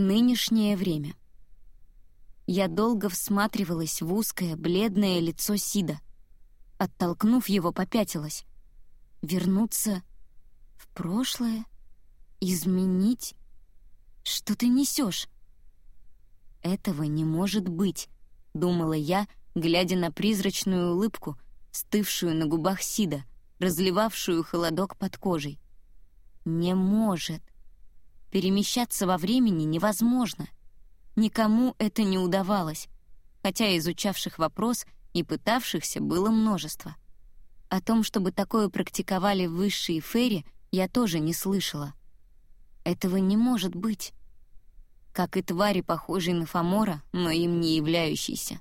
Нынешнее время. Я долго всматривалась в узкое, бледное лицо Сида. Оттолкнув его, попятилась. Вернуться в прошлое? Изменить? Что ты несешь? Этого не может быть, думала я, глядя на призрачную улыбку, стывшую на губах Сида, разливавшую холодок под кожей. Не может. Перемещаться во времени невозможно. Никому это не удавалось, хотя изучавших вопрос и пытавшихся было множество. О том, чтобы такое практиковали высшие фейри, я тоже не слышала. Этого не может быть. Как и твари, похожие на Фомора, но им не являющиеся.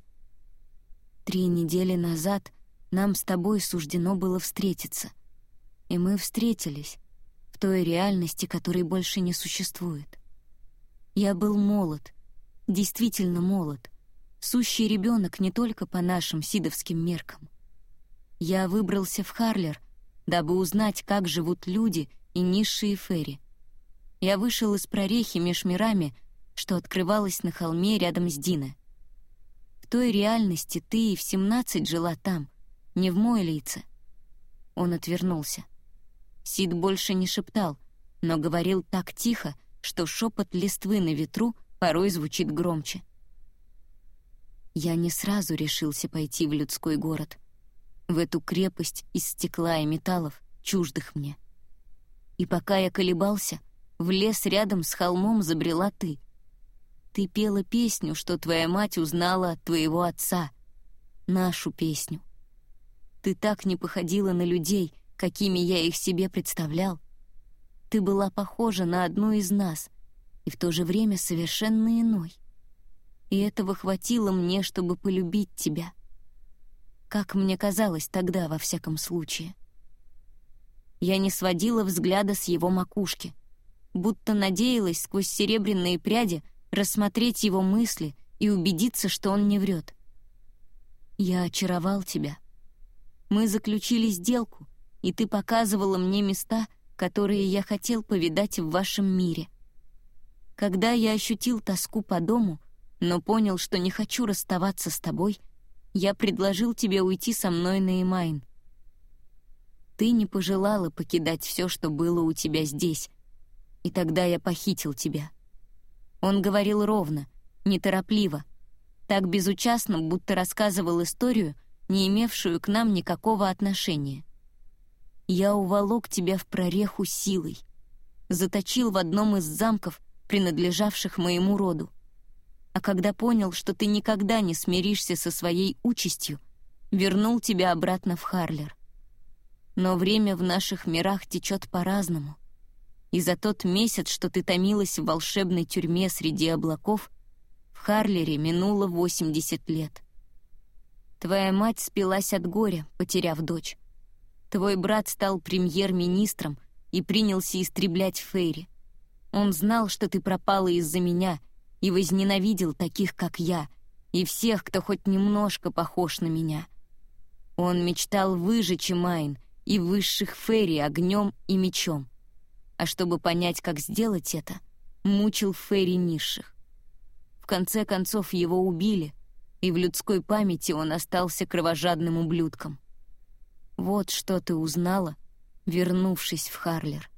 Три недели назад нам с тобой суждено было встретиться. И мы встретились той реальности, которой больше не существует. Я был молод, действительно молод, сущий ребенок не только по нашим сидовским меркам. Я выбрался в Харлер, дабы узнать, как живут люди и низшие ферри. Я вышел из прорехи меж мирами, что открывалась на холме рядом с Дино. В той реальности ты и в семнадцать жила там, не в мой лице. Он отвернулся. Сид больше не шептал, но говорил так тихо, что шепот листвы на ветру порой звучит громче. Я не сразу решился пойти в людской город, в эту крепость из стекла и металлов, чуждых мне. И пока я колебался, в лес рядом с холмом забрела ты. Ты пела песню, что твоя мать узнала от твоего отца. Нашу песню. Ты так не походила на людей — какими я их себе представлял. Ты была похожа на одну из нас и в то же время совершенно иной. И этого хватило мне, чтобы полюбить тебя. Как мне казалось тогда, во всяком случае. Я не сводила взгляда с его макушки, будто надеялась сквозь серебряные пряди рассмотреть его мысли и убедиться, что он не врет. Я очаровал тебя. Мы заключили сделку — и ты показывала мне места, которые я хотел повидать в вашем мире. Когда я ощутил тоску по дому, но понял, что не хочу расставаться с тобой, я предложил тебе уйти со мной на Эмайн. Ты не пожелала покидать все, что было у тебя здесь, и тогда я похитил тебя. Он говорил ровно, неторопливо, так безучастно, будто рассказывал историю, не имевшую к нам никакого отношения. Я уволок тебя в прореху силой, заточил в одном из замков, принадлежавших моему роду. А когда понял, что ты никогда не смиришься со своей участью, вернул тебя обратно в Харлер. Но время в наших мирах течет по-разному. И за тот месяц, что ты томилась в волшебной тюрьме среди облаков, в Харлере минуло 80 лет. Твоя мать спилась от горя, потеряв дочь. Твой брат стал премьер-министром и принялся истреблять Фейри. Он знал, что ты пропала из-за меня и возненавидел таких, как я, и всех, кто хоть немножко похож на меня. Он мечтал выжечь Майн и высших Фейри огнем и мечом. А чтобы понять, как сделать это, мучил Фейри низших. В конце концов его убили, и в людской памяти он остался кровожадным ублюдком. Вот что ты узнала, вернувшись в Харлер.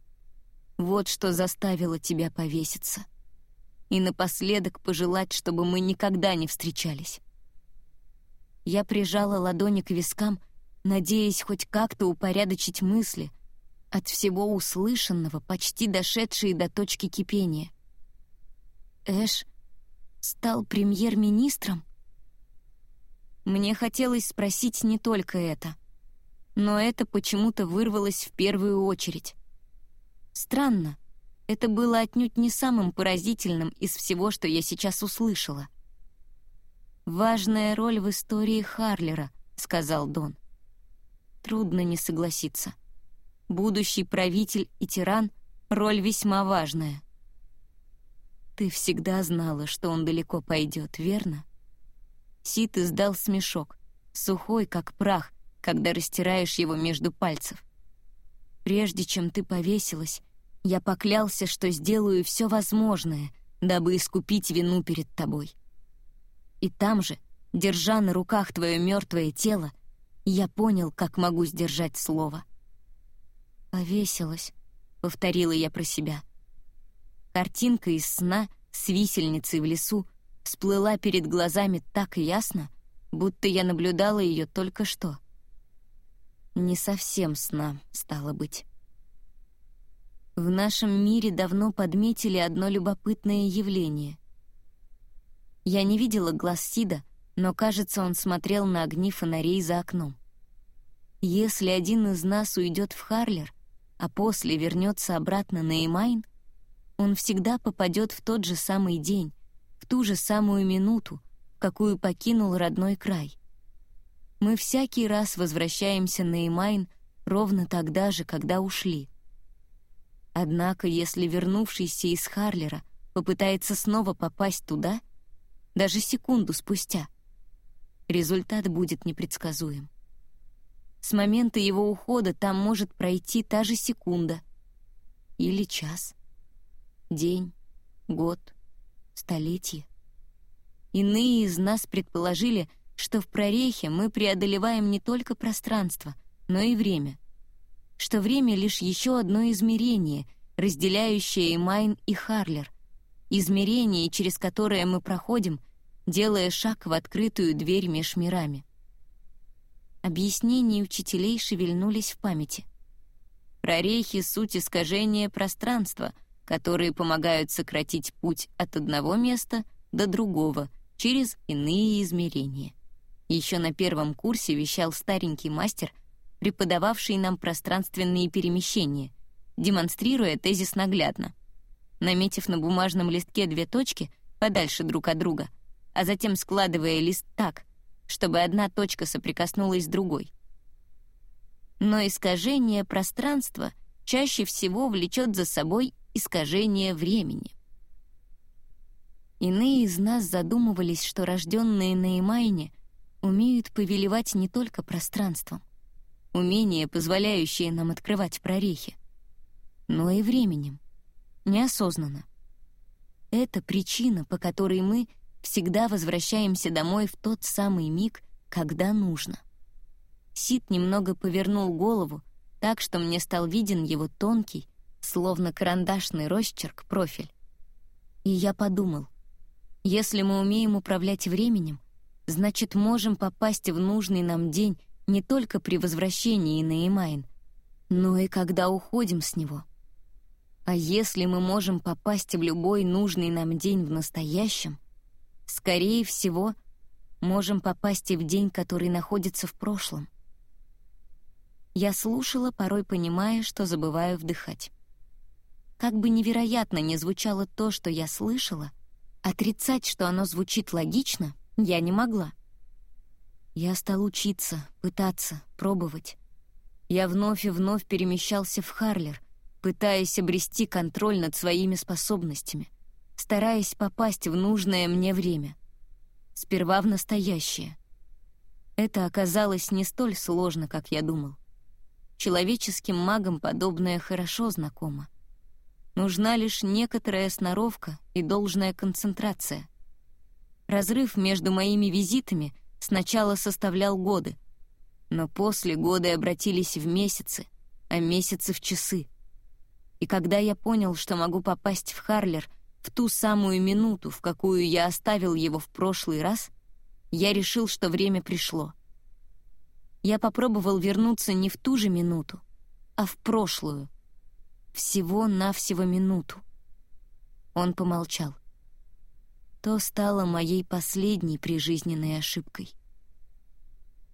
Вот что заставило тебя повеситься. И напоследок пожелать, чтобы мы никогда не встречались. Я прижала ладони к вискам, надеясь хоть как-то упорядочить мысли, от всего услышанного, почти дошедшие до точки кипения. Эш стал премьер-министром? Мне хотелось спросить не только это — но это почему-то вырвалось в первую очередь. Странно, это было отнюдь не самым поразительным из всего, что я сейчас услышала. «Важная роль в истории Харлера», — сказал Дон. Трудно не согласиться. Будущий правитель и тиран — роль весьма важная. Ты всегда знала, что он далеко пойдет, верно? Сит издал смешок, сухой, как прах, когда растираешь его между пальцев. Прежде чем ты повесилась, я поклялся, что сделаю все возможное, дабы искупить вину перед тобой. И там же, держа на руках твое мертвое тело, я понял, как могу сдержать слово. «Повесилась», — повторила я про себя. Картинка из сна с висельницей в лесу всплыла перед глазами так ясно, будто я наблюдала ее только что. Не совсем сна, стало быть. В нашем мире давно подметили одно любопытное явление. Я не видела глаз Сида, но, кажется, он смотрел на огни фонарей за окном. Если один из нас уйдет в Харлер, а после вернется обратно на Эмайн, он всегда попадет в тот же самый день, в ту же самую минуту, какую покинул родной край. Мы всякий раз возвращаемся на Эмайн ровно тогда же, когда ушли — Однако, если вернувшийся из Харлера попытается снова попасть туда, даже секунду спустя, результат будет непредсказуем. С момента его ухода там может пройти та же секунда или час, день, год, столетие. Иные из нас предположили, что в прорехе мы преодолеваем не только пространство, но и время — что время — лишь еще одно измерение, разделяющее Эмайн и Харлер, измерение, через которое мы проходим, делая шаг в открытую дверь меж мирами. Объяснения учителей шевельнулись в памяти. Прорехи — суть искажения пространства, которые помогают сократить путь от одного места до другого через иные измерения. Еще на первом курсе вещал старенький мастер — преподававший нам пространственные перемещения, демонстрируя тезис наглядно. Наметив на бумажном листке две точки подальше друг от друга, а затем складывая лист так, чтобы одна точка соприкоснулась с другой. Но искажение пространства чаще всего влечет за собой искажение времени. Иные из нас задумывались, что рожденные на Имайне умеют повелевать не только пространством, умение, позволяющее нам открывать прорехи, но и временем, неосознанно. Это причина, по которой мы всегда возвращаемся домой в тот самый миг, когда нужно. Сид немного повернул голову, так что мне стал виден его тонкий, словно карандашный росчерк, профиль. И я подумал, если мы умеем управлять временем, значит, можем попасть в нужный нам день не только при возвращении на Эмайн, но и когда уходим с него. А если мы можем попасть в любой нужный нам день в настоящем, скорее всего, можем попасть и в день, который находится в прошлом. Я слушала, порой понимая, что забываю вдыхать. Как бы невероятно ни звучало то, что я слышала, отрицать, что оно звучит логично, я не могла. Я стал учиться, пытаться, пробовать. Я вновь и вновь перемещался в Харлер, пытаясь обрести контроль над своими способностями, стараясь попасть в нужное мне время. Сперва в настоящее. Это оказалось не столь сложно, как я думал. Человеческим магам подобное хорошо знакомо. Нужна лишь некоторая сноровка и должная концентрация. Разрыв между моими визитами — сначала составлял годы, но после годы обратились в месяцы, а месяцы в часы. И когда я понял, что могу попасть в Харлер в ту самую минуту, в какую я оставил его в прошлый раз, я решил, что время пришло. Я попробовал вернуться не в ту же минуту, а в прошлую. Всего-навсего минуту. Он помолчал то стало моей последней прижизненной ошибкой.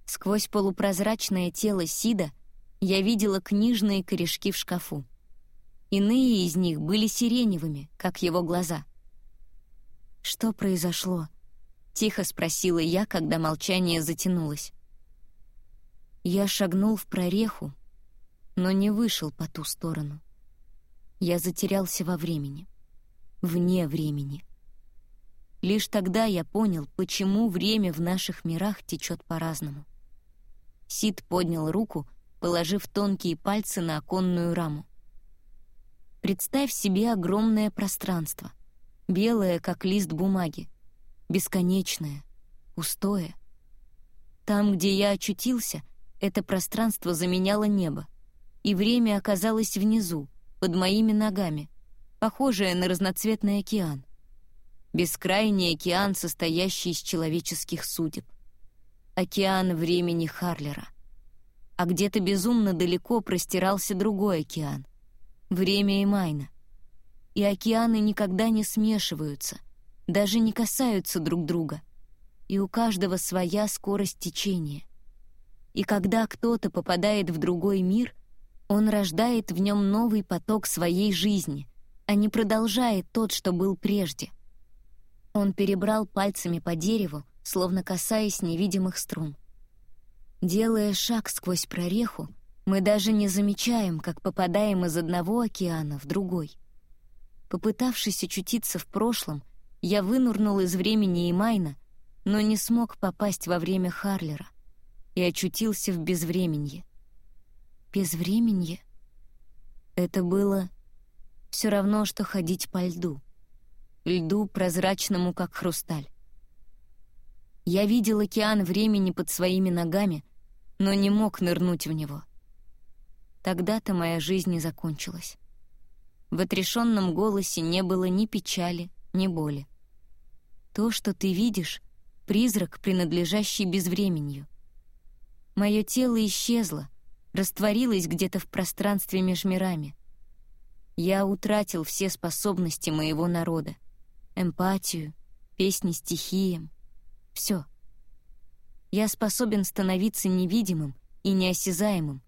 Сквозь полупрозрачное тело Сида я видела книжные корешки в шкафу. Иные из них были сиреневыми, как его глаза. «Что произошло?» — тихо спросила я, когда молчание затянулось. Я шагнул в прореху, но не вышел по ту сторону. Я затерялся во времени. Вне времени. Лишь тогда я понял, почему время в наших мирах течет по-разному. Сид поднял руку, положив тонкие пальцы на оконную раму. Представь себе огромное пространство. белое, как лист бумаги, бесконечное, пустое. Там, где я очутился, это пространство заменяло небо, и время оказалось внизу, под моими ногами, похожее на разноцветный океан. Бескрайний океан, состоящий из человеческих судеб. Океан времени Харлера. А где-то безумно далеко простирался другой океан. Время Эмайна. И океаны никогда не смешиваются, даже не касаются друг друга. И у каждого своя скорость течения. И когда кто-то попадает в другой мир — он рождает в нем новый поток своей жизни, а не продолжает тот, что был прежде. Он перебрал пальцами по дереву, словно касаясь невидимых струн. Делая шаг сквозь прореху, мы даже не замечаем, как попадаем из одного океана в другой. Попытавшись очутиться в прошлом, я вынурнул из времени Имайна, но не смог попасть во время Харлера и очутился в безвременье безвременье. Это было все равно, что ходить по льду. Льду, прозрачному, как хрусталь. Я видел океан времени под своими ногами, но не мог нырнуть в него. Тогда-то моя жизнь и закончилась. В отрешенном голосе не было ни печали, ни боли. То, что ты видишь — призрак, принадлежащий безвременью. Мое тело исчезло, растворилась где-то в пространстве меж мирами. Я утратил все способности моего народа. Эмпатию, песни стихиям. Все. Я способен становиться невидимым и неосязаемым,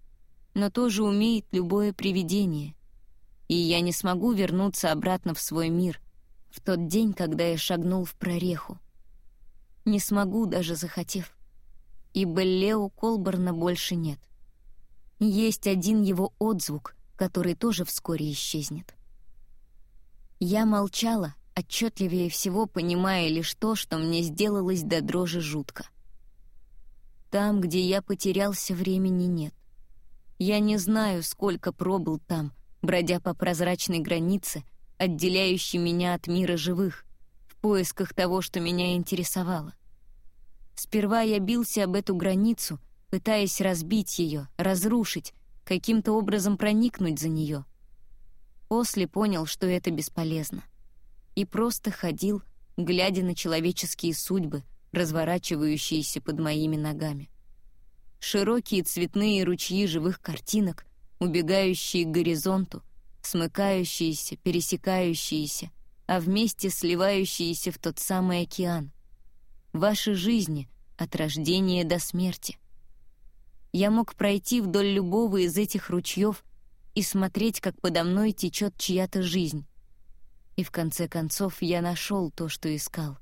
но тоже умеет любое привидение. И я не смогу вернуться обратно в свой мир в тот день, когда я шагнул в прореху. Не смогу, даже захотев. Ибо Лео Колборна больше нет. Есть один его отзвук, который тоже вскоре исчезнет. Я молчала, отчетливее всего понимая лишь то, что мне сделалось до дрожи жутко. Там, где я потерялся, времени нет. Я не знаю, сколько пробыл там, бродя по прозрачной границе, отделяющей меня от мира живых, в поисках того, что меня интересовало. Сперва я бился об эту границу, пытаясь разбить ее, разрушить, каким-то образом проникнуть за нее. После понял, что это бесполезно. И просто ходил, глядя на человеческие судьбы, разворачивающиеся под моими ногами. Широкие цветные ручьи живых картинок, убегающие к горизонту, смыкающиеся, пересекающиеся, а вместе сливающиеся в тот самый океан. Ваши жизни от рождения до смерти — я мог пройти вдоль любого из этих ручьев и смотреть, как подо мной течет чья-то жизнь. И в конце концов я нашел то, что искал.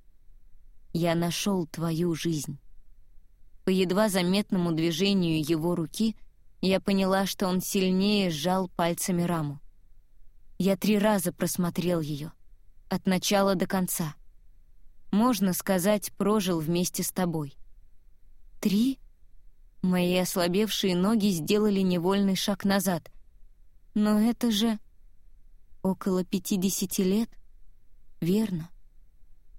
Я нашел твою жизнь. По едва заметному движению его руки я поняла, что он сильнее сжал пальцами раму. Я три раза просмотрел ее, от начала до конца. Можно сказать, прожил вместе с тобой. Три? Мои ослабевшие ноги сделали невольный шаг назад. Но это же... около пятидесяти лет? Верно.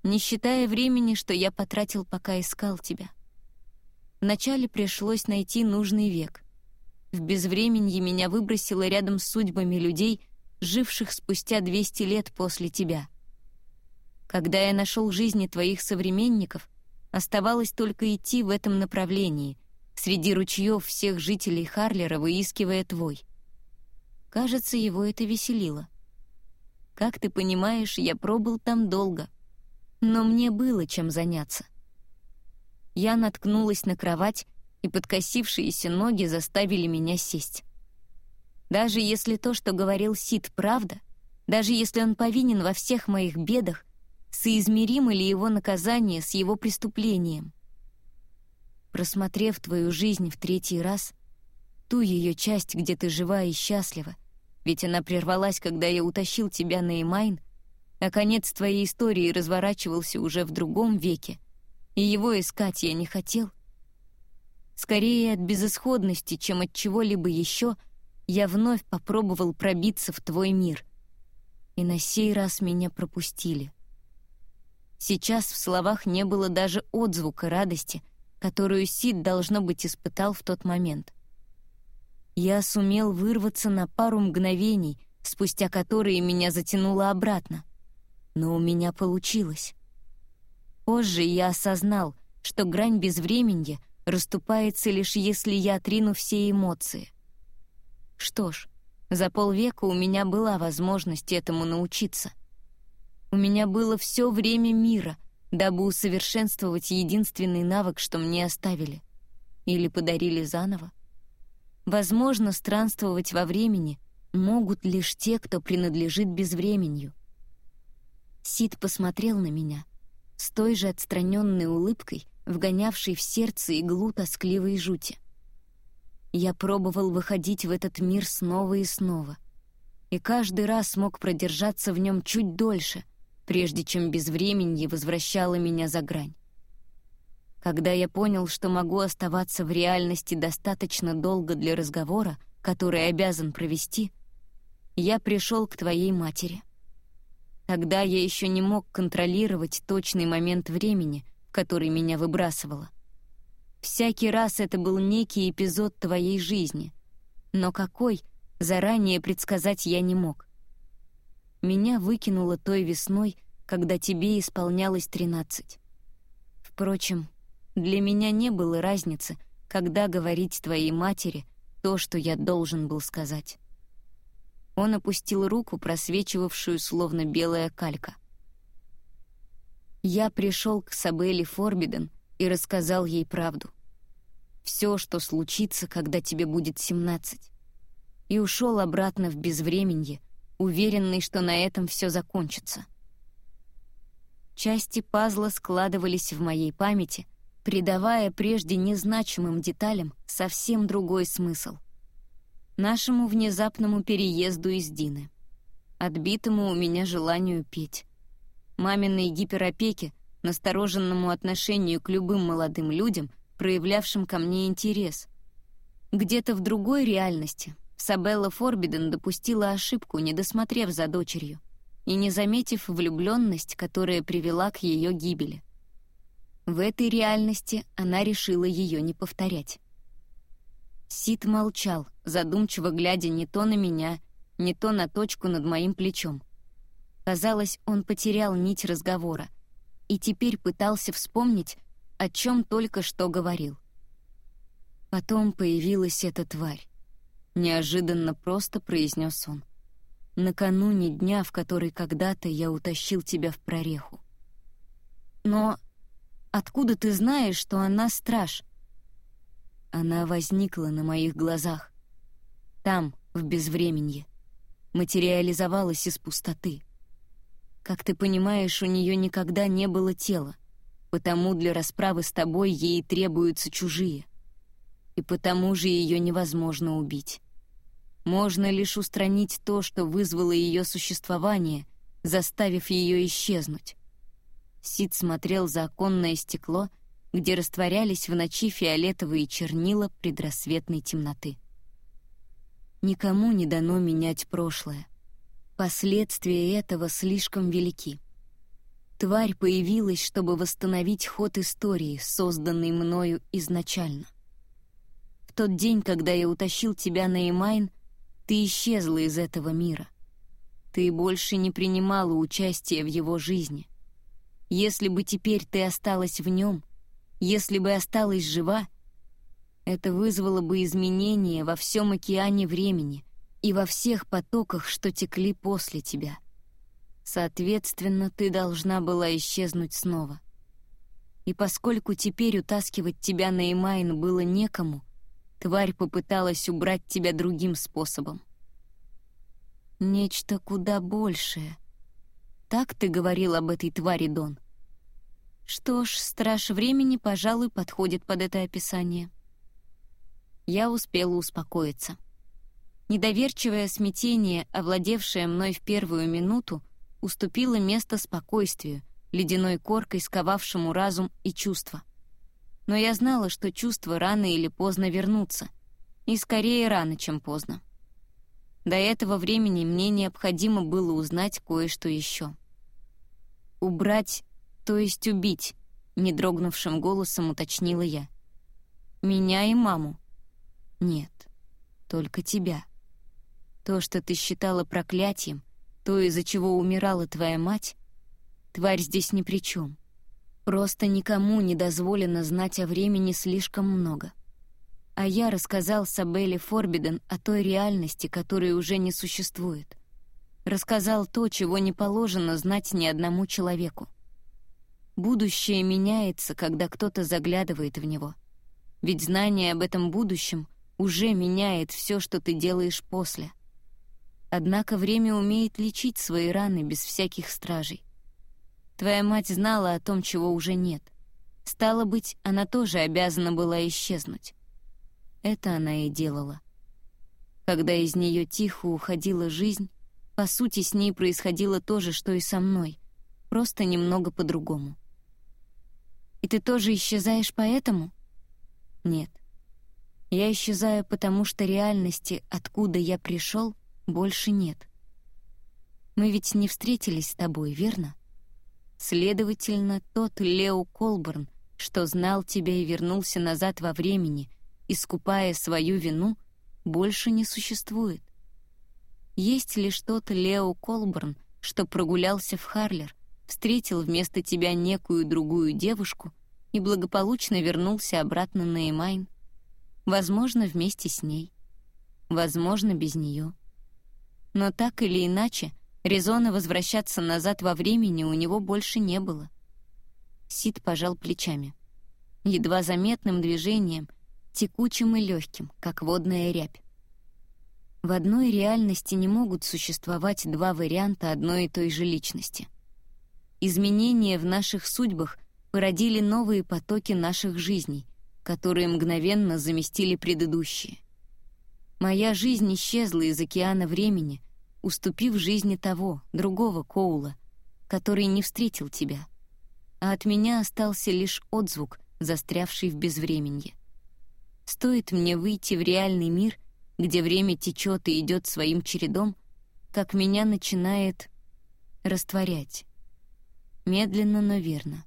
Не считая времени, что я потратил, пока искал тебя. Вначале пришлось найти нужный век. В безвременье меня выбросило рядом с судьбами людей, живших спустя 200 лет после тебя. Когда я нашел жизни твоих современников, оставалось только идти в этом направлении — среди ручьев всех жителей Харлера, выискивая твой. Кажется, его это веселило. Как ты понимаешь, я пробыл там долго, но мне было чем заняться. Я наткнулась на кровать, и подкосившиеся ноги заставили меня сесть. Даже если то, что говорил Сид, правда, даже если он повинен во всех моих бедах, соизмеримо ли его наказание с его преступлением? Просмотрев твою жизнь в третий раз, ту ее часть, где ты жива и счастлива, ведь она прервалась, когда я утащил тебя на Эмайн, а конец твоей истории разворачивался уже в другом веке, и его искать я не хотел. Скорее от безысходности, чем от чего-либо еще, я вновь попробовал пробиться в твой мир. И на сей раз меня пропустили. Сейчас в словах не было даже отзвука радости, которую Сид, должно быть, испытал в тот момент. Я сумел вырваться на пару мгновений, спустя которые меня затянуло обратно. Но у меня получилось. Позже я осознал, что грань безвременья расступается лишь если я отрину все эмоции. Что ж, за полвека у меня была возможность этому научиться. У меня было все время мира, дабы усовершенствовать единственный навык, что мне оставили. Или подарили заново. Возможно, странствовать во времени могут лишь те, кто принадлежит безвременью. Сид посмотрел на меня с той же отстраненной улыбкой, вгонявшей в сердце иглу тоскливой жути. Я пробовал выходить в этот мир снова и снова, и каждый раз мог продержаться в нем чуть дольше, прежде чем безвременье возвращало меня за грань. Когда я понял, что могу оставаться в реальности достаточно долго для разговора, который обязан провести, я пришел к твоей матери. Тогда я еще не мог контролировать точный момент времени — который меня выбрасывало. Всякий раз это был некий эпизод твоей жизни. Но какой, заранее предсказать я не мог. Меня выкинуло той весной, когда тебе исполнялось тринадцать. Впрочем, для меня не было разницы, когда говорить твоей матери то, что я должен был сказать. Он опустил руку, просвечивавшую словно белая калька — я пришел к Сабелле Форбиден и рассказал ей правду. Все, что случится, когда тебе будет семнадцать. И ушел обратно в безвременье, уверенный, что на этом все закончится. Части пазла складывались в моей памяти, придавая прежде незначимым деталям совсем другой смысл. Нашему внезапному переезду из Дины. Отбитому у меня желанию петь маминой гиперопеке, настороженному отношению к любым молодым людям, проявлявшим ко мне интерес. Где-то в другой реальности Сабелла Форбиден допустила ошибку, не досмотрев за дочерью и не заметив влюбленность, которая привела к ее гибели. В этой реальности она решила ее не повторять. Сид молчал, задумчиво глядя не то на меня, не то на точку над моим плечом. Казалось, он потерял нить разговора и теперь пытался вспомнить, о чем только что говорил. Потом появилась эта тварь. Неожиданно просто произнес он. Накануне дня, в который когда-то я утащил тебя в прореху. Но откуда ты знаешь, что она страж? Она возникла на моих глазах. Там, в безвременье. Материализовалась из пустоты. Как ты понимаешь, у нее никогда не было тела, потому для расправы с тобой ей требуются чужие. И потому же ее невозможно убить. Можно лишь устранить то, что вызвало ее существование, заставив ее исчезнуть. Сид смотрел за оконное стекло, где растворялись в ночи фиолетовые чернила предрассветной темноты. Никому не дано менять прошлое. Последствия этого слишком велики. Тварь появилась, чтобы восстановить ход истории, созданный мною изначально. В тот день, когда я утащил тебя на Эмайн, ты исчезла из этого мира. Ты больше не принимала участия в его жизни. Если бы теперь ты осталась в нем, если бы осталась жива, это вызвало бы изменения во всем океане времени, и во всех потоках, что текли после тебя. Соответственно, ты должна была исчезнуть снова. И поскольку теперь утаскивать тебя на Эмайн было некому, тварь попыталась убрать тебя другим способом. Нечто куда большее. Так ты говорил об этой твари, Дон? Что ж, страж времени, пожалуй, подходит под это описание. Я успела успокоиться. Недоверчивое смятение, овладевшее мной в первую минуту, уступило место спокойствию, ледяной коркой сковавшему разум и чувства. Но я знала, что чувства рано или поздно вернутся. И скорее рано, чем поздно. До этого времени мне необходимо было узнать кое-что еще. Убрать «То есть убить?» — недрогнувшим голосом уточнила я. «Меня и маму?» «Нет, только тебя. То, что ты считала проклятием, то, из-за чего умирала твоя мать, тварь здесь ни при чем. Просто никому не дозволено знать о времени слишком много. А я рассказал Сабелле Форбиден о той реальности, которой уже не существует. Рассказал то, чего не положено знать ни одному человеку. Будущее меняется, когда кто-то заглядывает в него. Ведь знание об этом будущем уже меняет все, что ты делаешь после. Однако время умеет лечить свои раны без всяких стражей. Твоя мать знала о том, чего уже нет. Стало быть, она тоже обязана была исчезнуть. Это она и делала. Когда из нее тихо уходила жизнь, по сути, с ней происходило то же, что и со мной, просто немного по-другому. И ты тоже исчезаешь поэтому? Нет. Я исчезаю, потому что реальности, откуда я пришел, больше нет. Мы ведь не встретились с тобой, верно? Следовательно, тот Лео Колборн, что знал тебя и вернулся назад во времени, искупая свою вину, больше не существует. Есть ли что-то Лео Колборн, что прогулялся в Харлер, встретил вместо тебя некую другую девушку и благополучно вернулся обратно на Эмайн? Возможно, вместе с ней. Возможно, без нее. Но так или иначе, резона возвращаться назад во времени у него больше не было. Сид пожал плечами. Едва заметным движением, текучим и легким, как водная рябь. В одной реальности не могут существовать два варианта одной и той же личности. Изменения в наших судьбах породили новые потоки наших жизней, которые мгновенно заместили предыдущие. Моя жизнь исчезла из океана времени, уступив жизни того, другого Коула, который не встретил тебя. А от меня остался лишь отзвук, застрявший в безвременье. Стоит мне выйти в реальный мир, где время течет и идет своим чередом, как меня начинает растворять. Медленно, но верно.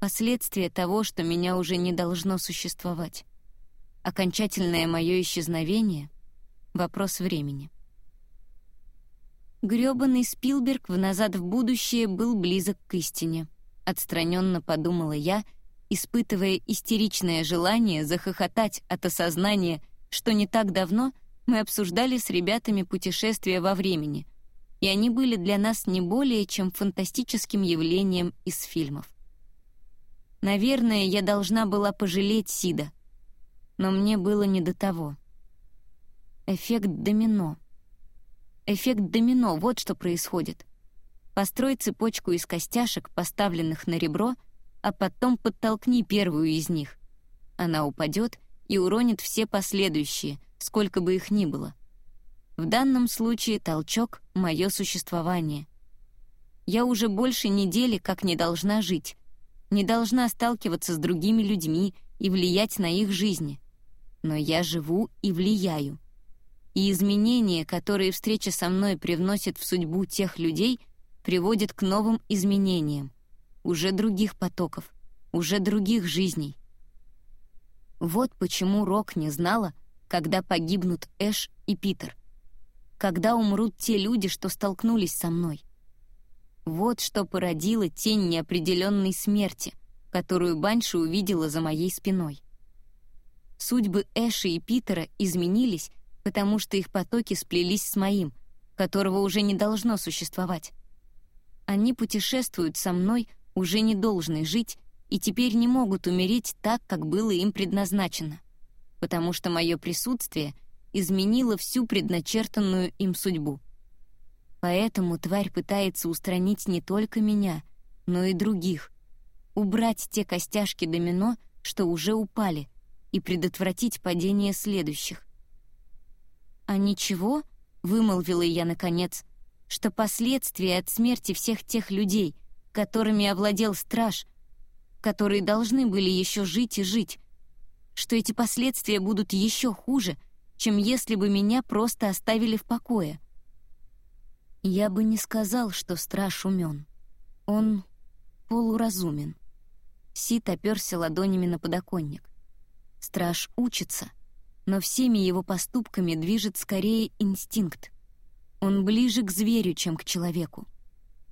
Последствия того, что меня уже не должно существовать. Окончательное мое исчезновение — вопрос времени. Грёбаный Спилберг в «Назад в будущее» был близок к истине. Отстраненно подумала я, испытывая истеричное желание захохотать от осознания, что не так давно мы обсуждали с ребятами путешествия во времени, и они были для нас не более чем фантастическим явлением из фильмов. Наверное, я должна была пожалеть Сида, но мне было не до того. Эффект домино — Эффект домино — вот что происходит. Построй цепочку из костяшек, поставленных на ребро, а потом подтолкни первую из них. Она упадет и уронит все последующие, сколько бы их ни было. В данном случае толчок — мое существование. Я уже больше недели как не должна жить, не должна сталкиваться с другими людьми и влиять на их жизни. Но я живу и влияю и изменения, которые встреча со мной привносит в судьбу тех людей, приводят к новым изменениям, уже других потоков, уже других жизней. Вот почему Рок не знала, когда погибнут Эш и Питер, когда умрут те люди, что столкнулись со мной. Вот что породило тень неопределенной смерти, которую Банши увидела за моей спиной. Судьбы Эши и Питера изменились, потому что их потоки сплелись с моим, которого уже не должно существовать. Они путешествуют со мной, уже не должны жить, и теперь не могут умереть так, как было им предназначено, потому что мое присутствие изменило всю предначертанную им судьбу. Поэтому тварь пытается устранить не только меня, но и других, убрать те костяшки домино, что уже упали, и предотвратить падение следующих. «А ничего?» — вымолвила я наконец, что последствия от смерти всех тех людей, которыми овладел страж, которые должны были еще жить и жить, что эти последствия будут еще хуже, чем если бы меня просто оставили в покое. Я бы не сказал, что страж умен. Он полуразумен. Сит оперся ладонями на подоконник. Страж учится, но всеми его поступками движет скорее инстинкт. Он ближе к зверю, чем к человеку.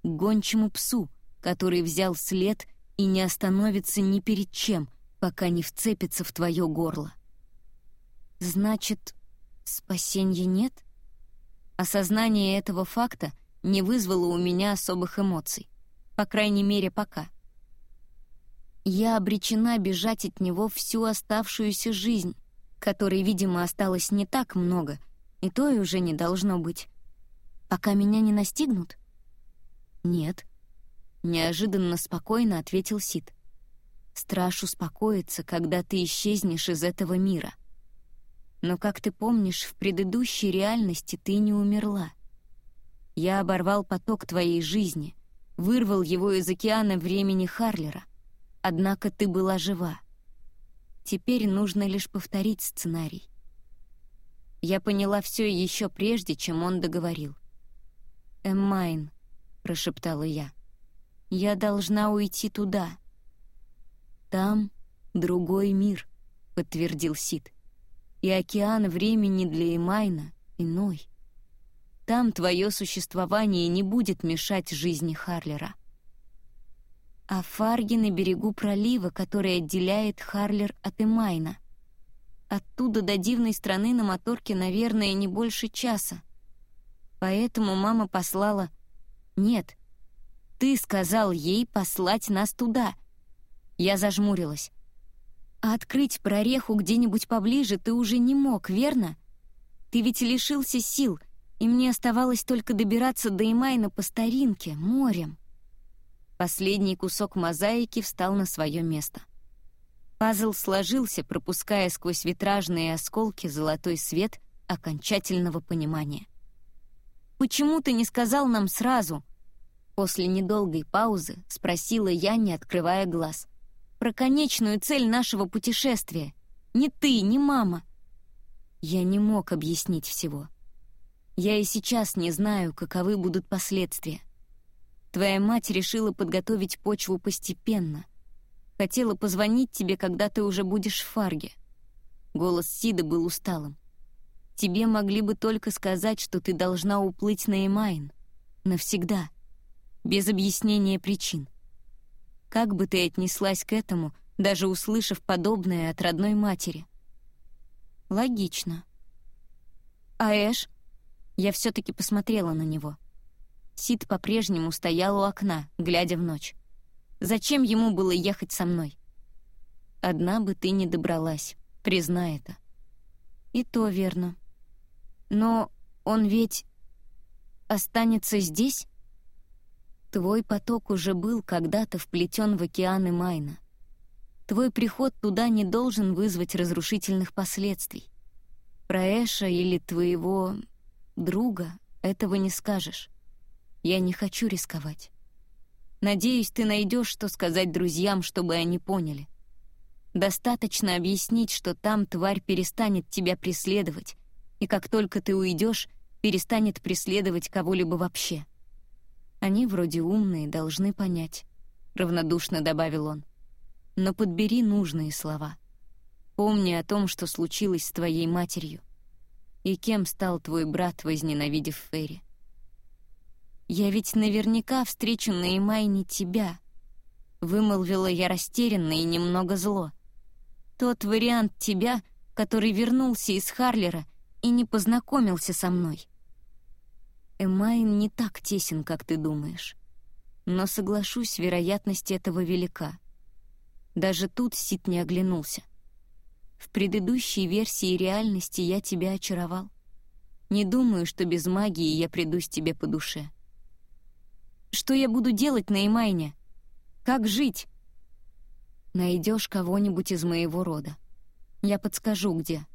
К гончему псу, который взял след и не остановится ни перед чем, пока не вцепится в твое горло. Значит, спасения нет? Осознание этого факта не вызвало у меня особых эмоций. По крайней мере, пока. Я обречена бежать от него всю оставшуюся жизнь, которой, видимо, осталось не так много, и то и уже не должно быть. Пока меня не настигнут? Нет. Неожиданно спокойно ответил Сид. Страж успокоится, когда ты исчезнешь из этого мира. Но, как ты помнишь, в предыдущей реальности ты не умерла. Я оборвал поток твоей жизни, вырвал его из океана времени Харлера. Однако ты была жива. Теперь нужно лишь повторить сценарий. Я поняла все еще прежде, чем он договорил. «Эммайн», — прошептала я, — «я должна уйти туда». «Там другой мир», — подтвердил Сид и океан времени для Эмайна иной. Там твое существование не будет мешать жизни Харлера. А Фарги на берегу пролива, который отделяет Харлер от Эмайна. Оттуда до дивной страны на моторке, наверное, не больше часа. Поэтому мама послала... Нет, ты сказал ей послать нас туда. Я зажмурилась. А открыть прореху где-нибудь поближе ты уже не мог, верно? Ты ведь лишился сил, и мне оставалось только добираться до Имайна по старинке, морем. Последний кусок мозаики встал на свое место. Пазл сложился, пропуская сквозь витражные осколки золотой свет окончательного понимания. «Почему ты не сказал нам сразу?» После недолгой паузы спросила я, не открывая глаз про конечную цель нашего путешествия. Ни ты, ни мама. Я не мог объяснить всего. Я и сейчас не знаю, каковы будут последствия. Твоя мать решила подготовить почву постепенно. Хотела позвонить тебе, когда ты уже будешь в Фарге. Голос Сида был усталым. Тебе могли бы только сказать, что ты должна уплыть на Эмайн. Навсегда. Без объяснения причин. Как бы ты отнеслась к этому, даже услышав подобное от родной матери? Логично. А Эш? Я все-таки посмотрела на него. Сид по-прежнему стоял у окна, глядя в ночь. Зачем ему было ехать со мной? Одна бы ты не добралась, признай это. И то верно. Но он ведь останется здесь? Твой поток уже был когда-то вплетен в океаны Майна. Твой приход туда не должен вызвать разрушительных последствий. Про Эша или твоего друга этого не скажешь. Я не хочу рисковать. Надеюсь, ты найдешь, что сказать друзьям, чтобы они поняли. Достаточно объяснить, что там тварь перестанет тебя преследовать, и как только ты уйдешь, перестанет преследовать кого-либо вообще. Они вроде умные, должны понять», — равнодушно добавил он. «Но подбери нужные слова. Помни о том, что случилось с твоей матерью. И кем стал твой брат, возненавидев Ферри. Я ведь наверняка встречу на Имайне тебя», — вымолвила я растерянно и немного зло. «Тот вариант тебя, который вернулся из Харлера и не познакомился со мной. Эмайн не так тесен, как ты думаешь. Но, соглашусь, вероятность этого велика. Даже тут Сид не оглянулся. В предыдущей версии реальности я тебя очаровал. Не думаю, что без магии я придусь тебе по душе. Что я буду делать на Эмайне? Как жить? Найдешь кого-нибудь из моего рода. Я подскажу, где.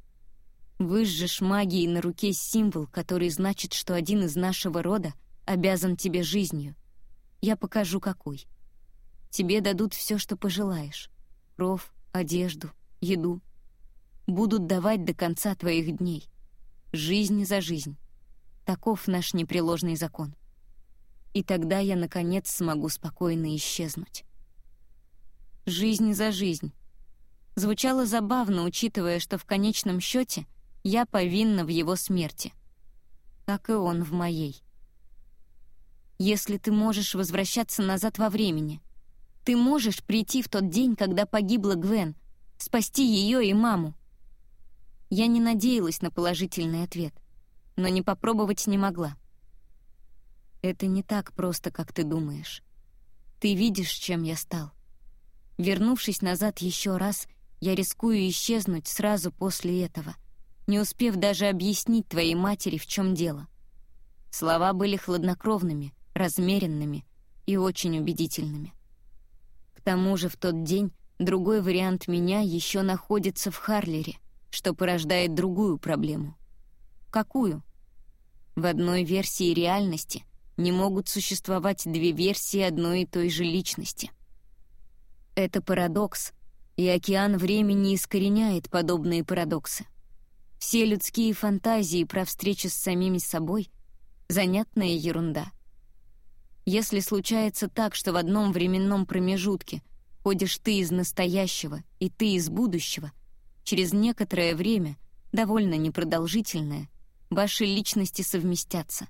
Выжжешь магией на руке символ, который значит, что один из нашего рода обязан тебе жизнью. Я покажу, какой. Тебе дадут все, что пожелаешь. Кров, одежду, еду. Будут давать до конца твоих дней. Жизнь за жизнь. Таков наш непреложный закон. И тогда я, наконец, смогу спокойно исчезнуть. Жизнь за жизнь. Звучало забавно, учитывая, что в конечном счете я повинна в его смерти. Как и он в моей. Если ты можешь возвращаться назад во времени, ты можешь прийти в тот день, когда погибла Гвен, спасти ее и маму. Я не надеялась на положительный ответ, но не попробовать не могла. Это не так просто, как ты думаешь. Ты видишь, чем я стал. Вернувшись назад еще раз, я рискую исчезнуть сразу после этого, не успев даже объяснить твоей матери, в чем дело. Слова были хладнокровными, размеренными и очень убедительными. К тому же в тот день другой вариант меня еще находится в Харлере, что порождает другую проблему. Какую? В одной версии реальности не могут существовать две версии одной и той же личности. Это парадокс, и океан времени искореняет подобные парадоксы. Все людские фантазии про встречу с самими собой — занятная ерунда. Если случается так, что в одном временном промежутке ходишь ты из настоящего и ты из будущего, через некоторое время, довольно непродолжительное, ваши личности совместятся.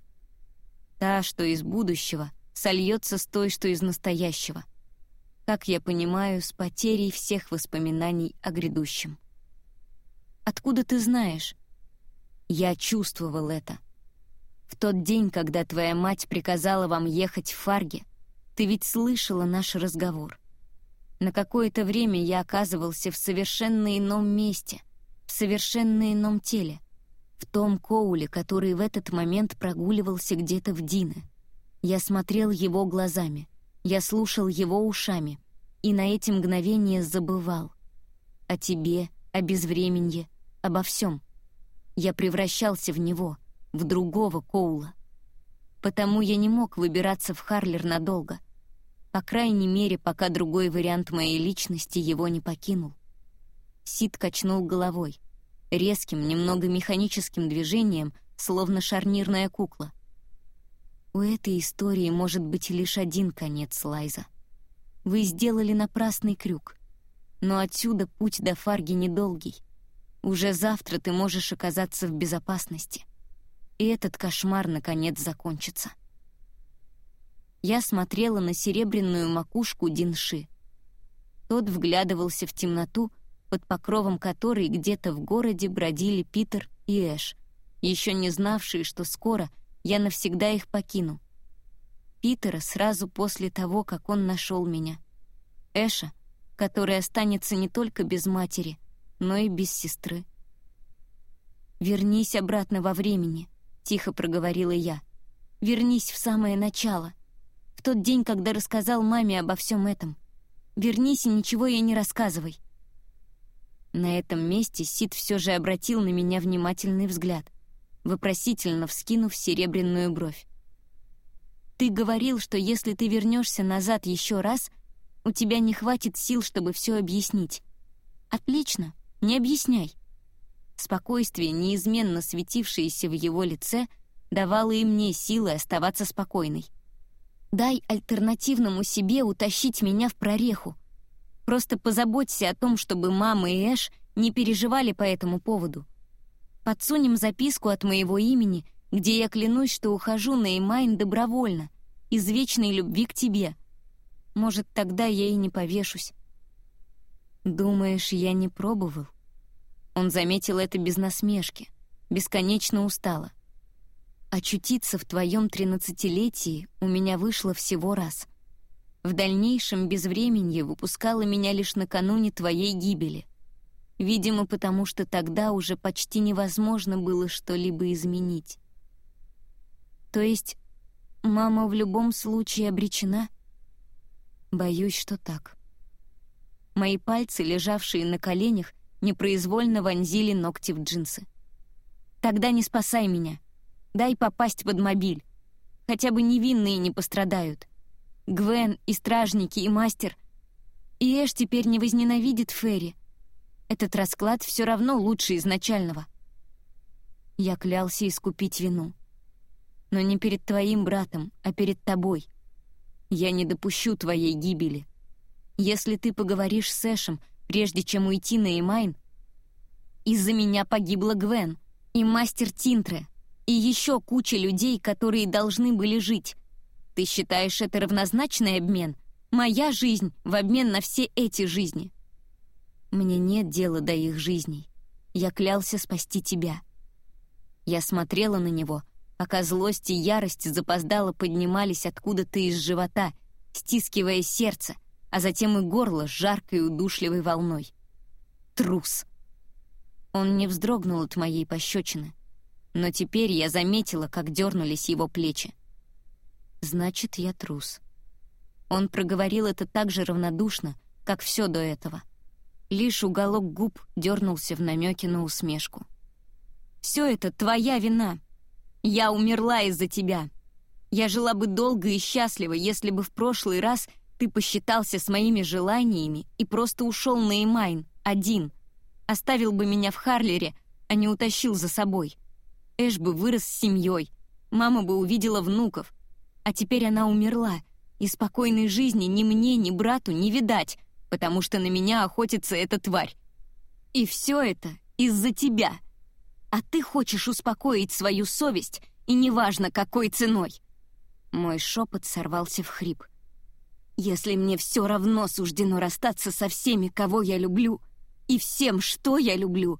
Та, что из будущего, сольется с той, что из настоящего. Как я понимаю, с потерей всех воспоминаний о грядущем. Откуда ты знаешь? Я чувствовал это. В тот день, когда твоя мать приказала вам ехать в Фарге, ты ведь слышала наш разговор. На какое-то время я оказывался в совершенно ином месте, в совершенно ином теле, в том Коуле, который в этот момент прогуливался где-то в Дине. Я смотрел его глазами, я слушал его ушами, и на эти мгновения забывал. О тебе, о безвременье, обо всем. Я превращался в него — в другого Коула. Потому я не мог выбираться в Харлер надолго. По крайней мере, пока другой вариант моей личности его не покинул. Сид качнул головой, резким, немного механическим движением, словно шарнирная кукла. У этой истории может быть лишь один конец, Лайза. Вы сделали напрасный крюк. Но отсюда путь до Фарги недолгий. Уже завтра ты можешь оказаться в безопасности и этот кошмар наконец закончится. Я смотрела на серебряную макушку Динши. Тот вглядывался в темноту, под покровом которой где-то в городе бродили Питер и Эш, еще не знавшие, что скоро я навсегда их покину. Питера сразу после того, как он нашел меня. Эша, который останется не только без матери, но и без сестры. «Вернись обратно во времени», тихо проговорила я. «Вернись в самое начало. В тот день, когда рассказал маме обо всем этом. Вернись и ничего ей не рассказывай». На этом месте Сид все же обратил на меня внимательный взгляд, вопросительно вскинув серебряную бровь. «Ты говорил, что если ты вернешься назад еще раз, у тебя не хватит сил, чтобы все объяснить. Отлично, не объясняй. Спокойствие, неизменно светившееся в его лице, давало и мне силы оставаться спокойной. «Дай альтернативному себе утащить меня в прореху. Просто позаботься о том, чтобы мама и Эш не переживали по этому поводу. Подсунем записку от моего имени, где я клянусь, что ухожу на Эмайн добровольно, из вечной любви к тебе. Может, тогда я и не повешусь». «Думаешь, я не пробовал?» Он заметил это без насмешки, бесконечно устало. Очутиться в твоем тринадцатилетии у меня вышло всего раз. В дальнейшем безвременье выпускало меня лишь накануне твоей гибели. Видимо, потому что тогда уже почти невозможно было что-либо изменить. То есть мама в любом случае обречена? Боюсь, что так. Мои пальцы, лежавшие на коленях, непроизвольно вонзили ногти в джинсы. «Тогда не спасай меня. Дай попасть под мобиль. Хотя бы невинные не пострадают. Гвен и стражники, и мастер. И Эш теперь не возненавидит Ферри. Этот расклад все равно лучше изначального». Я клялся искупить вину. Но не перед твоим братом, а перед тобой. Я не допущу твоей гибели. Если ты поговоришь с Эшем, прежде чем уйти на Эмайн, из-за меня погибла Гвен и мастер Тинтре, и еще куча людей, которые должны были жить. Ты считаешь это равнозначный обмен? Моя жизнь в обмен на все эти жизни. Мне нет дела до их жизней. Я клялся спасти тебя. Я смотрела на него, пока злость и ярость запоздало поднимались откуда-то из живота, стискивая сердце, а затем и горло жаркой удушливой волной. Трус. Он не вздрогнул от моей пощечины, но теперь я заметила, как дернулись его плечи. Значит, я трус. Он проговорил это так же равнодушно, как все до этого. Лишь уголок губ дернулся в намеке на усмешку. «Все это твоя вина. Я умерла из-за тебя. Я жила бы долго и счастливо, если бы в прошлый раз ты посчитался с моими желаниями и просто ушел на Эмайн, один. Оставил бы меня в Харлере, а не утащил за собой. Эш бы вырос с семьей, мама бы увидела внуков. А теперь она умерла, и спокойной жизни ни мне, ни брату не видать, потому что на меня охотится эта тварь. И все это из-за тебя. А ты хочешь успокоить свою совесть, и неважно, какой ценой. Мой шепот сорвался в хрип — если мне все равно суждено расстаться со всеми, кого я люблю, и всем, что я люблю,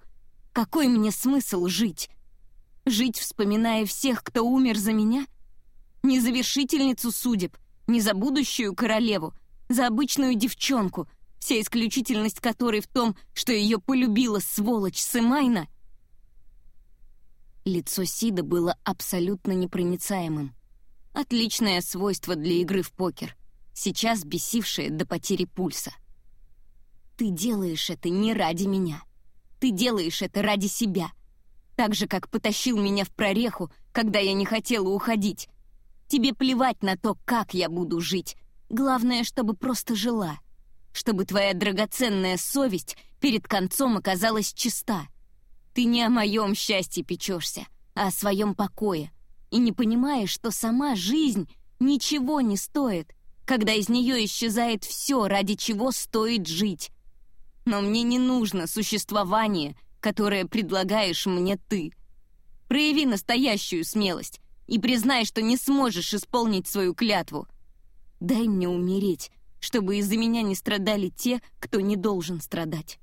какой мне смысл жить? Жить, вспоминая всех, кто умер за меня? Не за вершительницу судеб, не за будущую королеву, за обычную девчонку, вся исключительность которой в том, что ее полюбила сволочь Сымайна? Лицо Сида было абсолютно непроницаемым. Отличное свойство для игры в покер — сейчас бесившее до потери пульса. «Ты делаешь это не ради меня. Ты делаешь это ради себя. Так же, как потащил меня в прореху, когда я не хотела уходить. Тебе плевать на то, как я буду жить. Главное, чтобы просто жила. Чтобы твоя драгоценная совесть перед концом оказалась чиста. Ты не о моем счастье печешься, а о своем покое. И не понимаешь, что сама жизнь ничего не стоит, когда из нее исчезает все, ради чего стоит жить. Но мне не нужно существование, которое предлагаешь мне ты. Прояви настоящую смелость и признай, что не сможешь исполнить свою клятву. Дай мне умереть, чтобы из-за меня не страдали те, кто не должен страдать.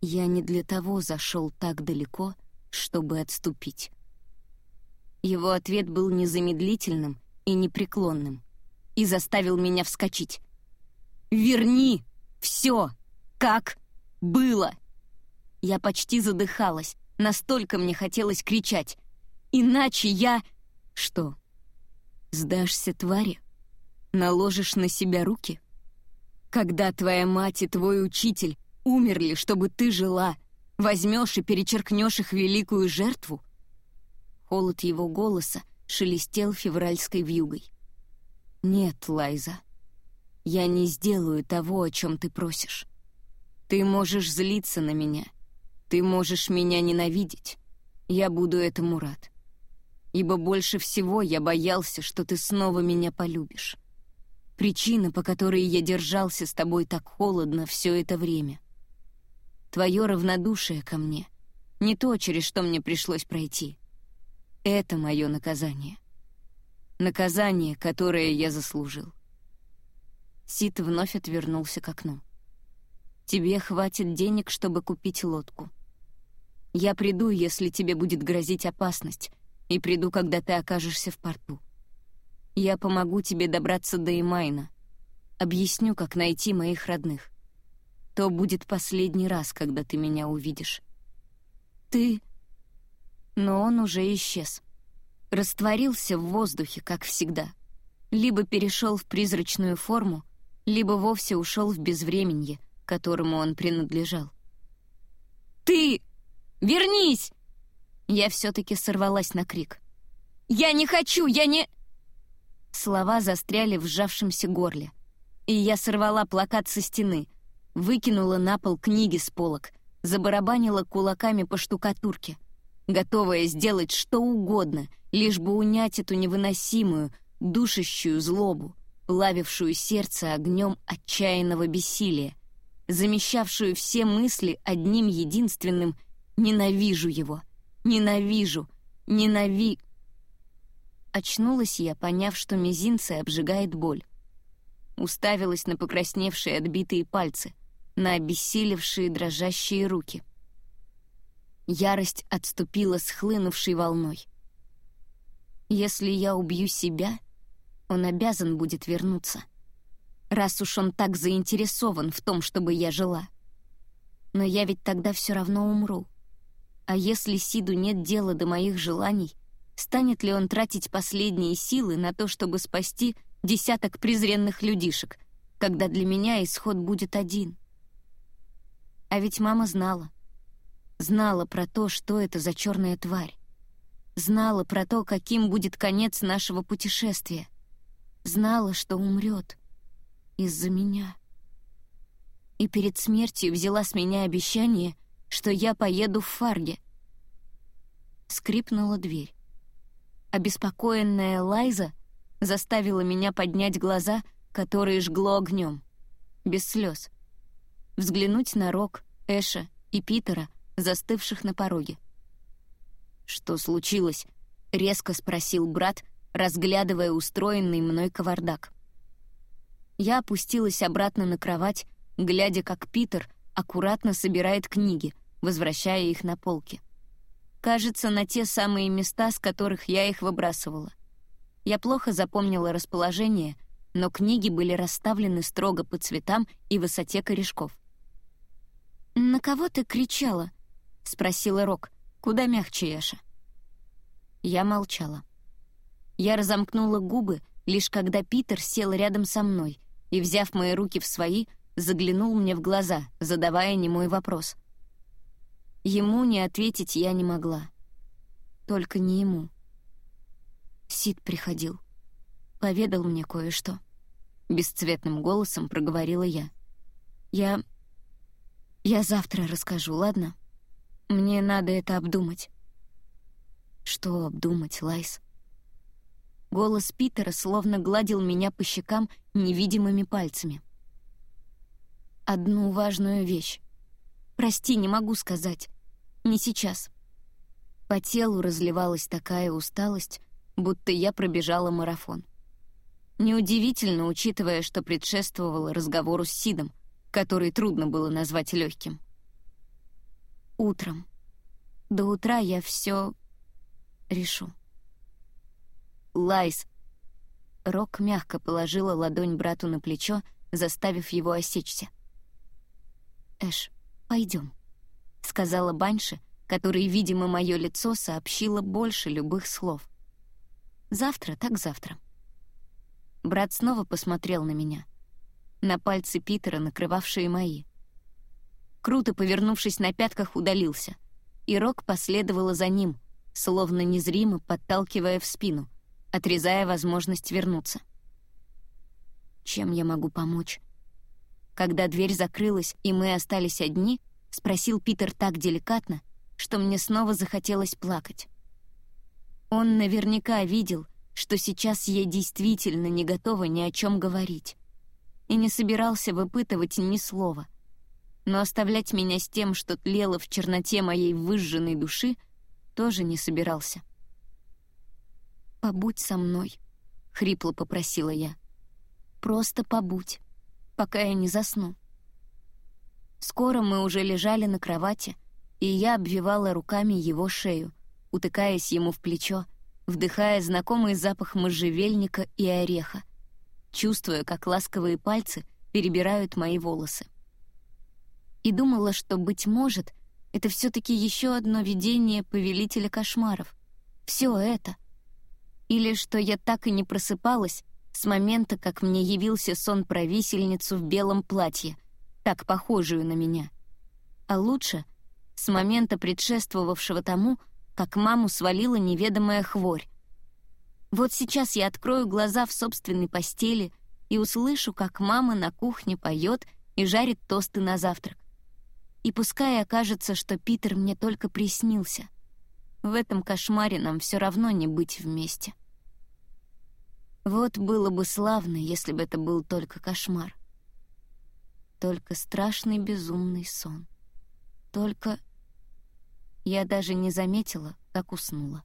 Я не для того зашел так далеко, чтобы отступить. Его ответ был незамедлительным и непреклонным и заставил меня вскочить. «Верни все, как было!» Я почти задыхалась, настолько мне хотелось кричать. «Иначе я...» «Что? Сдашься твари? Наложишь на себя руки? Когда твоя мать и твой учитель умерли, чтобы ты жила, возьмешь и перечеркнешь их великую жертву?» Холод его голоса шелестел февральской вьюгой. «Нет, Лайза, я не сделаю того, о чем ты просишь. Ты можешь злиться на меня, ты можешь меня ненавидеть. Я буду этому рад. Ибо больше всего я боялся, что ты снова меня полюбишь. Причина, по которой я держался с тобой так холодно все это время. Твое равнодушие ко мне — не то, через что мне пришлось пройти. Это мое наказание. Наказание, которое я заслужил. Сид вновь отвернулся к окну. «Тебе хватит денег, чтобы купить лодку. Я приду, если тебе будет грозить опасность, и приду, когда ты окажешься в порту. Я помогу тебе добраться до Имайна. Объясню, как найти моих родных. То будет последний раз, когда ты меня увидишь. Ты...» Но он уже исчез растворился в воздухе, как всегда. Либо перешел в призрачную форму, либо вовсе ушел в безвременье, которому он принадлежал. «Ты! Вернись!» Я все-таки сорвалась на крик. «Я не хочу! Я не...» Слова застряли в сжавшемся горле. И я сорвала плакат со стены, выкинула на пол книги с полок, забарабанила кулаками по штукатурке — готовая сделать что угодно, лишь бы унять эту невыносимую, душащую злобу, плавившую сердце огнем отчаянного бессилия, замещавшую все мысли одним единственным «ненавижу его, ненавижу, ненави...» Очнулась я, поняв, что мизинцы обжигает боль. Уставилась на покрасневшие отбитые пальцы, на обессилевшие дрожащие руки. Ярость отступила с хлынувшей волной. Если я убью себя, он обязан будет вернуться. Раз уж он так заинтересован в том, чтобы я жила. Но я ведь тогда все равно умру. А если Сиду нет дела до моих желаний, станет ли он тратить последние силы на то, чтобы спасти десяток презренных людишек, когда для меня исход будет один? А ведь мама знала. Знала про то, что это за черная тварь. Знала про то, каким будет конец нашего путешествия. Знала, что умрет. Из-за меня. И перед смертью взяла с меня обещание, что я поеду в Фарге. Скрипнула дверь. Обеспокоенная Лайза заставила меня поднять глаза, которые жгло огнем. Без слез. Взглянуть на Рок, Эша и Питера, застывших на пороге. «Что случилось?» — резко спросил брат, разглядывая устроенный мной кавардак. Я опустилась обратно на кровать, глядя, как Питер аккуратно собирает книги, возвращая их на полки. Кажется, на те самые места, с которых я их выбрасывала. Я плохо запомнила расположение, но книги были расставлены строго по цветам и высоте корешков. «На кого ты кричала?» — спросила Рок. Куда мягче, Яша?» Я молчала. Я разомкнула губы, лишь когда Питер сел рядом со мной и, взяв мои руки в свои, заглянул мне в глаза, задавая немой вопрос. Ему не ответить я не могла. Только не ему. Сид приходил. Поведал мне кое-что. Бесцветным голосом проговорила я. Я... Я завтра расскажу, ладно?» Мне надо это обдумать. Что обдумать, Лайс? Голос Питера словно гладил меня по щекам невидимыми пальцами. Одну важную вещь. Прости, не могу сказать. Не сейчас. По телу разливалась такая усталость, будто я пробежала марафон. Неудивительно, учитывая, что предшествовало разговору с Сидом, который трудно было назвать легким. Утром. До утра я все решу. Лайс. Рок мягко положила ладонь брату на плечо, заставив его осечься. «Эш, пойдем», — сказала Банши, которой, видимо, мое лицо сообщило больше любых слов. «Завтра так завтра». Брат снова посмотрел на меня. На пальцы Питера, накрывавшие мои — круто повернувшись на пятках, удалился. И Рок последовала за ним, словно незримо подталкивая в спину, отрезая возможность вернуться. «Чем я могу помочь?» Когда дверь закрылась, и мы остались одни, спросил Питер так деликатно, что мне снова захотелось плакать. Он наверняка видел, что сейчас я действительно не готова ни о чем говорить, и не собирался выпытывать ни слова — но оставлять меня с тем, что тлело в черноте моей выжженной души, тоже не собирался. «Побудь со мной», — хрипло попросила я. «Просто побудь, пока я не засну». Скоро мы уже лежали на кровати, и я обвивала руками его шею, утыкаясь ему в плечо, вдыхая знакомый запах можжевельника и ореха, чувствуя, как ласковые пальцы перебирают мои волосы и думала, что, быть может, это все-таки еще одно видение повелителя кошмаров. Все это. Или что я так и не просыпалась с момента, как мне явился сон про висельницу в белом платье, так похожую на меня. А лучше — с момента, предшествовавшего тому, как маму свалила неведомая хворь. Вот сейчас я открою глаза в собственной постели и услышу, как мама на кухне поет и жарит тосты на завтрак. И пускай окажется, что Питер мне только приснился, в этом кошмаре нам все равно не быть вместе. Вот было бы славно, если бы это был только кошмар. Только страшный безумный сон. Только... Я даже не заметила, как уснула.